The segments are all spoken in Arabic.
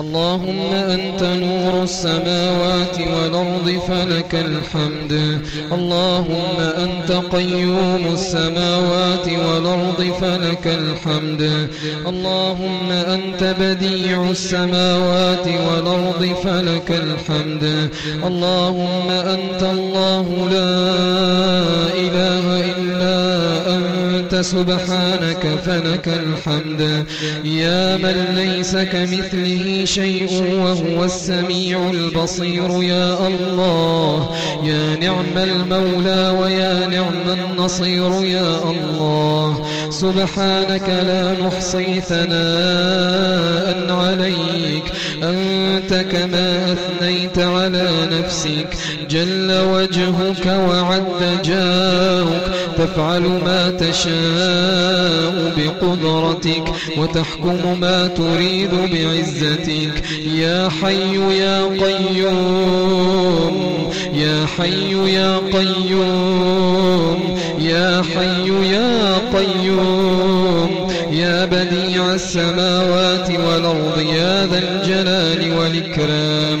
اللهم أنت نور السماوات والأرض فلك الحمد. اللهم أنت قيوم السماوات والأرض فلك الحمد. اللهم أنت بديع السماوات والأرض فلك الحمد. اللهم أنت الله لا إله إلا سبحانك فلك الحمد. يا من ليس كمثله شيء وهو السميع البصير. يا الله يا نعم المولى ويا نعم النصير. يا الله سبحانك لا نحصي ثناء عليك. أنت كما أثنيت على نفسك. جل وجهك وعد جاهك. تفعل ما تشاء بقدرتك وتحكم ما تريد بعزتك. يا حي يا قيوم يا حي يا قيوم يا حي يا قيوم. يا بديع السماوات والأرض يا ذا الجلال والإكرام.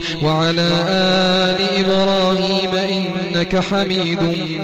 وعلى آل إبراهيم إنك حميد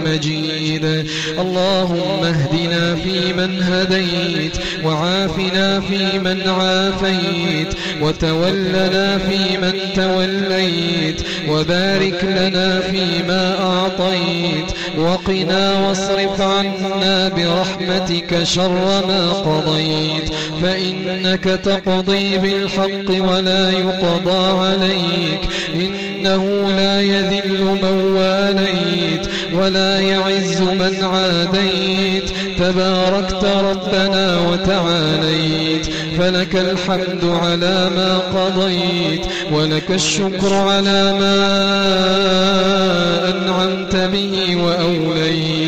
مجيد. اللهم اهدنا فيمن هديت وعافنا فيمن عافيت وتولنا فيمن توليت وبارك لنا فيما أعطيت وقنا واصرف عنا برحمتك شر ما قضيت فإنك تقضي بالحق ولا يقضى عليك إنه لا يذل من واليت ولا يعز من عاديت. تباركت ربنا وتعاليت. فلك الحمد على ما قضيت. ولك الشكر على ما أنعمت به وأوليت.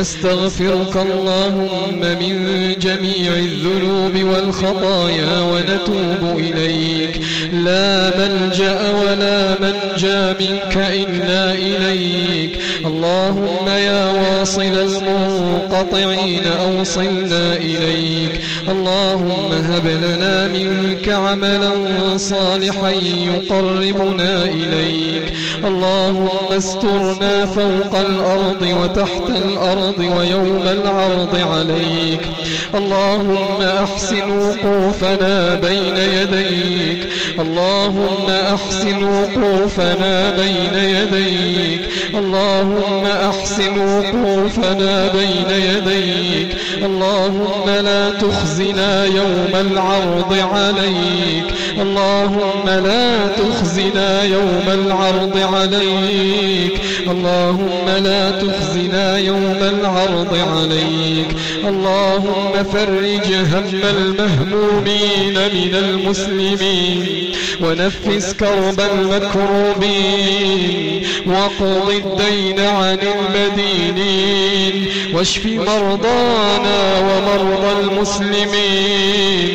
نستغفرك اللهم من جميع الذنوب والخطايا ونتوب إليك. لا ملجأ ولا منجى منك إلا إليك. اللهم يا واصل المنقطعين أوصلنا إليك. اللهم هب لنا منك عملا صالحا يقربنا إليك. اللهم استرنا فوق الأرض وتحت الأرض ويوم العرض عليك. اللهم أحسن وقوفنا بين يديك. اللهم أحسن وقوفنا بين يديك. اللهم أحسن وقوفنا بين يديك. اللهم لا تخزنا يوم العرض عليك. اللهم لا تخزنا يوم العرض عليك. اللهم لا تخزنا يوم العرض عليك. اللهم فرج هم المهمومين من المسلمين ونفس كرب المكروبين وقض الدين عن المدينين واشف مرضانا ومرضى المسلمين.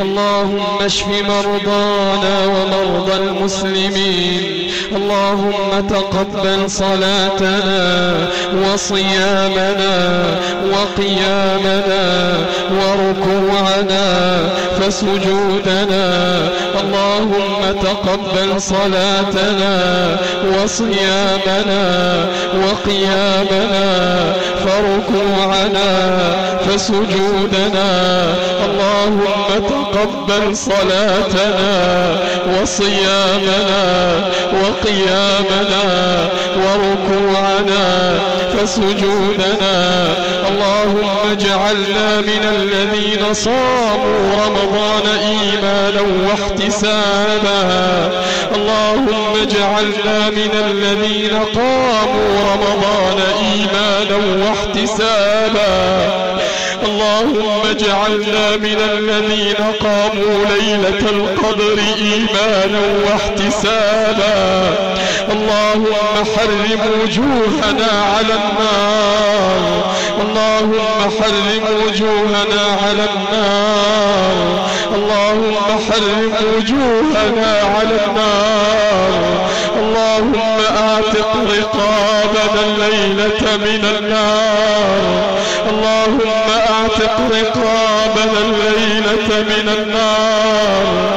اللهم اشف مرضانا ومرضى المسلمين اللهم تقبل صلاتنا وصيامنا وقيامنا وركوعنا فسجودنا. اللهم تقبل صلاتنا وصيامنا وقيامنا فركوعنا فسجودنا. اللهم تقبل صلاتنا وصيامنا وقيامنا وركوعنا فسجودنا اللهم اجعلنا من الذين صاموا رمضان إيمانا واحتسابا. اللهم اجعلنا من الذين قاموا رمضان إيمانا واحتسابا. اللهم اجعلنا من الذين قاموا ليلة القدر إيمانا واحتسابا. اللهم حرم وجوهنا على النار. اللهم حرم وجوهنا على النار. اللهم حرم وجوهنا على النار. اللهم اعتق رقابنا الليلة من النار. اللهم اعتق رقابنا الليلة من النار.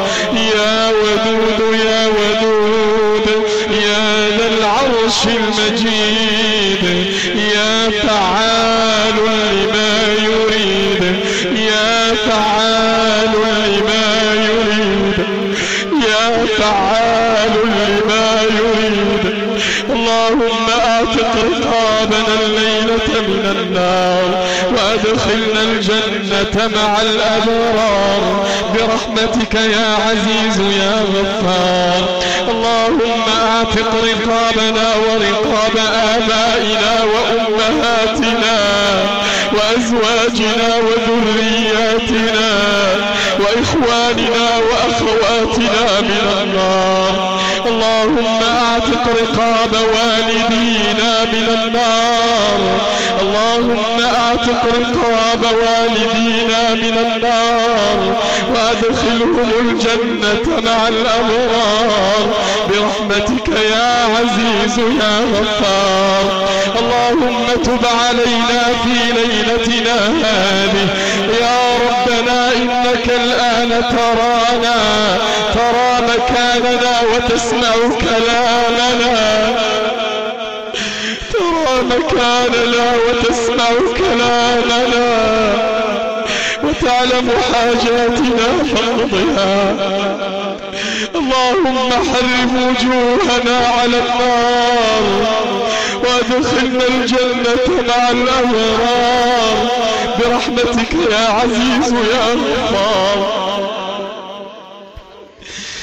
الأبرار. برحمتك يا عزيز يا غفار. اللهم اعتق رقابنا ورقاب آبائنا وأمهاتنا. وأزواجنا وذرياتنا وإخواننا وأخواتنا من النار اللهم أعتق رقاب والدينا من النار. اللهم أعتق رقاب والدينا من النار. وأدخلهم الجنة مع الأبرار. برحمتك يا عزيز يا غفار. اللهم تب علينا في ليلتنا هذه. يا ربنا إنك الآن ترانا ترى مكاننا وتسمع كلامنا. ترى مكاننا وتسمع كلامنا. وتعلم حاجاتنا فاقضها اللهم حرم وجوهنا على النار. وادخلنا الجنة مع الأبرار برحمتك يا عزيز يا غفار.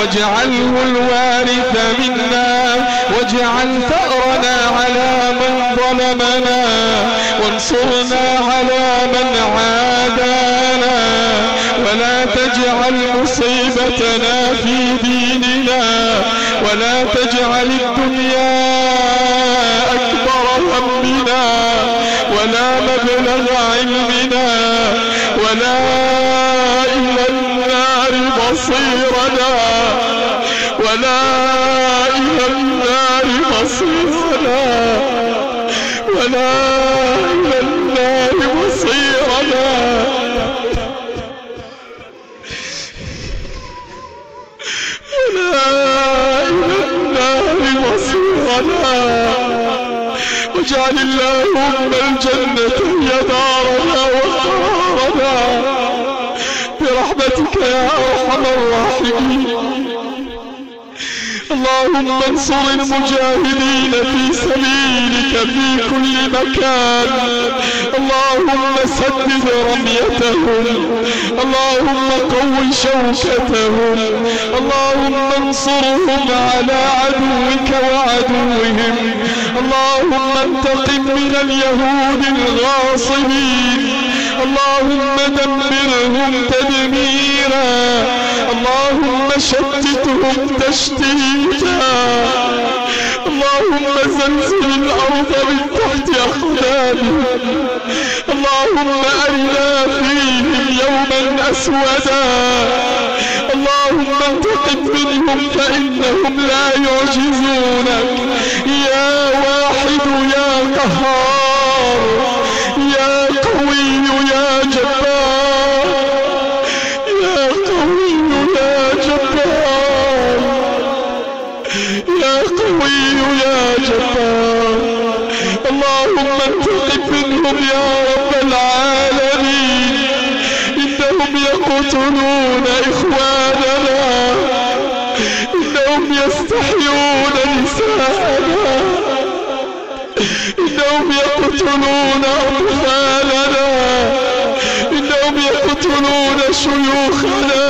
واجعله الوارث منا واجعل ثأرنا على من ظلمنا وانصرنا على من عادانا ولا تجعل مصيبتنا في ديننا ولا تجعل الدنيا أكبر همنا ولا مبلغ علمنا ولا إلى النار مصيرنا ولا إلى النار مصيرنا. ولا إلى النار مصيرنا. ولا إلى النار مصيرنا. واجعل اللهم الجنة هي دارنا وقرارنا. برحمتك يا أرحم الراحمين. اللهم انصر المجاهدين في سبيلك في كل مكان. اللهم سدد رميتهم. اللهم قو شوكتهم. اللهم انصرهم على عدوك وعدوهم. اللهم انتقم من اليهود الغاصبين. اللهم دمرهم تدميرا. اللهم شتتهم تشتيتا. اللهم زلزل الأرض من تحت أقدامهم. اللهم أرنا فيهم يوما أسودا. اللهم انتقم منهم فإنهم لا يعجزونك. يا واحد يا قهار. يستحيون نساءنا إنهم يقتلون أطفالنا إنهم يقتلون شيوخنا.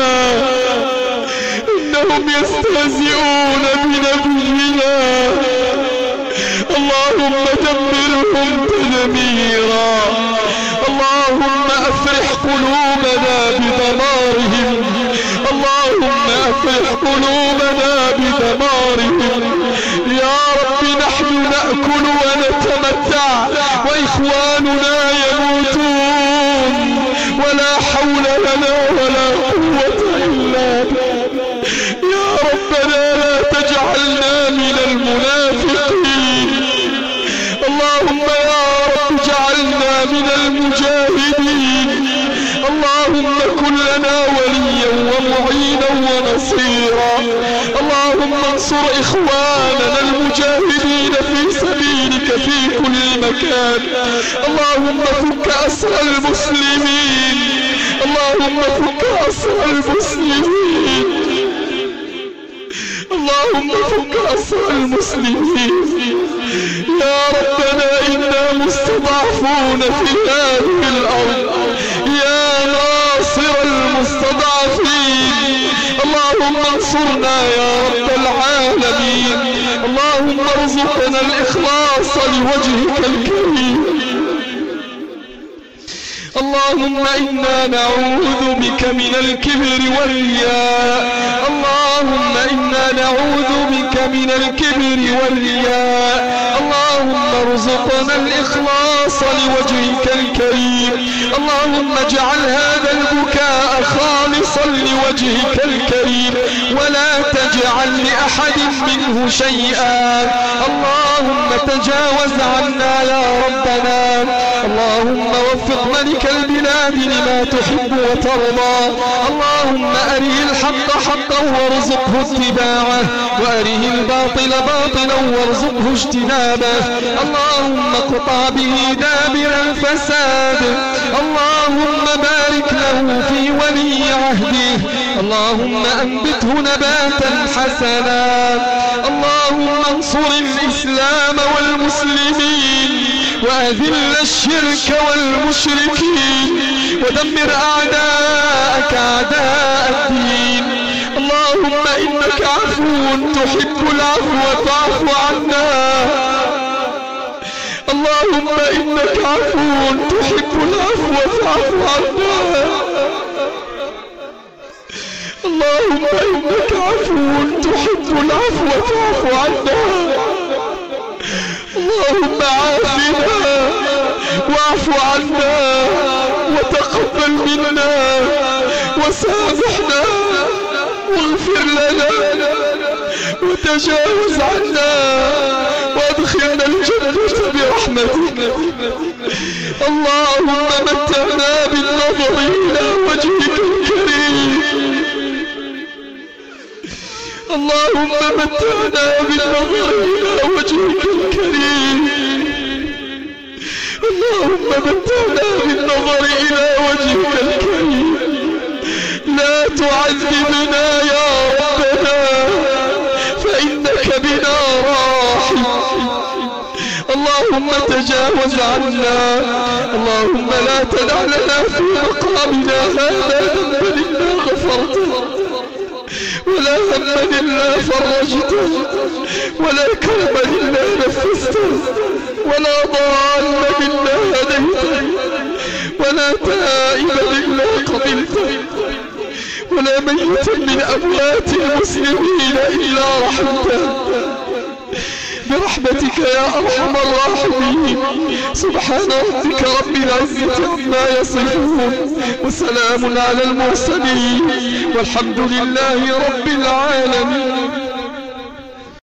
إنهم يستهزئون بنبينا. اللهم دمرهم تدميرا. اللهم أفرح قلوبنا بدمارهم قلوبنا بدمارهم. يا رب نحن نأكل ونتمتع وإخواننا يموتون. ولا حول لنا ولا قوة إلا بك يا ربنا لا تجعلنا من المنافقين. اللهم يا رب اجعلنا من المجاهدين. اللهم كن لنا وليا ومعينا ونصيرا. اللهم انصر إخواننا المجاهدين في سبيلك في كل مكان. اللهم فك أسر المسلمين. اللهم فك أسر المسلمين. اللهم فك أسر المسلمين. يا ربنا إنا مستضعفون في هذه الأرض. يا ناصر المستضعفين اللهم انصرنا يا رب العالمين. اللهم ارزقنا الإخلاص لوجهك الكريم. اللهم إنا نعوذ بك من الكبر والرياء. اللهم إنا نعوذ بك من الكبر والرياء. اللهم ارزقنا الإخلاص لوجهك الكريم. اللهم اجعل هذا البكاء خالصا لوجهك الكريم ولا تجعل لأحد منه شيئا. اللهم تجاوز عنا يا ربنا. اللهم وفق ملك البلاد لما تحب وترضى. اللهم أري الحق حقا وارزقه اتباعه وأره الباطل باطلا وارزقه اجتنابه. اللهم اقطع به دابر الفساد. اللهم بارك له في ولي عهده. اللهم أنبته نباتا حسنا. اللهم انصر الإسلام والمسلمين وأذل الشرك والمشركين ودمر أعداءك أعداء الدين. اللهم إنك عفو تحب العفو فاعف عنا. اللهم إنك عفو تحب العفو فاعف عنا. اللهم إنك عفو تحب العفو فاعف عنا. اللهم عافنا واعف عنا وتقبل منا وسامحنا واغفر لنا وتجاوز عنا وادخلنا الجنة برحمتك. اللهم متعنا بالنظر إلى وجهك الكريم. اللهم متعنا بالنظر إلى وجهك الكريم. اللهم متعنا بالنظر إلى وجهك الكريم. لا تعذبنا يا اللهم تجاوز عنا. اللهم لا تدع لنا في مقامنا هذا ذنبا إلا غفرته. ولا هما إلا فرجته. ولا كربا إلا نفسته. ولا ضالا إلا هديته. ولا تائبا إلا قبلته ولا ميتا من أموات المسلمين إلا رحمته. برحمتك يا أرحم الراحمين. سبحان ربك رب العزة عما يصفون وسلام على المرسلين. والحمد لله رب العالمين.